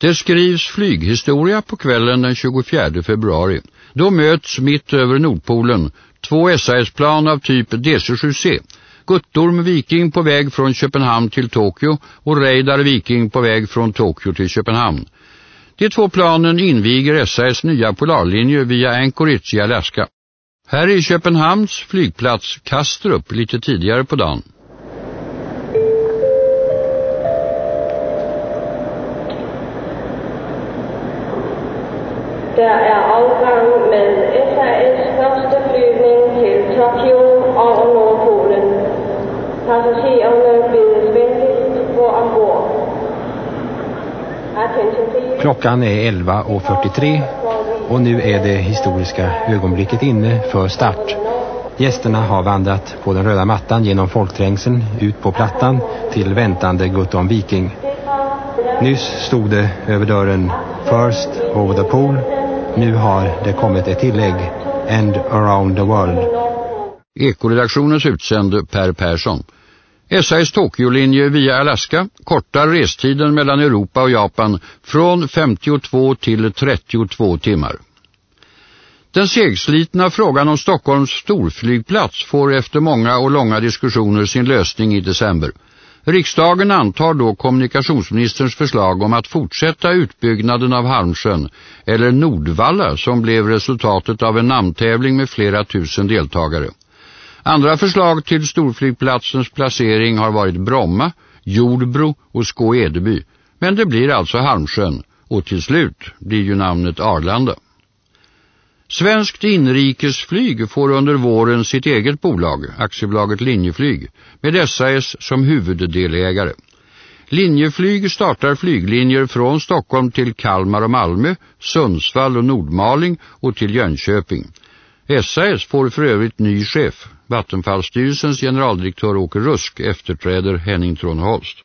Det skrivs flyghistoria på kvällen den 24 februari. Då möts mitt över Nordpolen två SAS-plan av typ DC-7C. Guttorm Viking på väg från Köpenhamn till Tokyo och Reidar Viking på väg från Tokyo till Köpenhamn. De två planen inviger SAS nya polarlinje via Anchorage i Alaska. Här är Köpenhamns flygplats Kastrup lite tidigare på dagen. Der er afgang med SAS første flyvning til Tokyo over Nordpolen. Passagererne bedes venligst gå ombord. Klockan är 11.43 och nu är det historiska ögonblicket inne för start. Gästerna har vandrat på den röda mattan genom folkträngseln ut på plattan till väntande Guttom Viking. Nyss stod det över dörren First over the pool nu har det kommit ett tillägg And around the world. Ekoredaktionens utsände Per Persson. SAS Tokyo-linje via Alaska kortar restiden mellan Europa och Japan från 52 till 32 timmar. Den segslitna frågan om Stockholms storflygplats får efter många och långa diskussioner sin lösning i december. Riksdagen antar då kommunikationsministerns förslag om att fortsätta utbyggnaden av Halmsjön, eller Nordvalla som blev resultatet av en namntävling med flera tusen deltagare. Andra förslag till storflygplatsens placering har varit Bromma, Jordbro och Skå-Edeby. Men det blir alltså Halmsjön och till slut blir ju namnet Arlanda. Svenskt inrikesflyg får under våren sitt eget bolag, aktiebolaget Linjeflyg, med SAS som huvuddelägare. Linjeflyg startar flyglinjer från Stockholm till Kalmar och Malmö, Sundsvall och Nordmaling och till Jönköping. SAS får för övrigt ny chef. Vattenfallsstyrelsens generaldirektör Åke Rusk efterträder Henning Tronholst.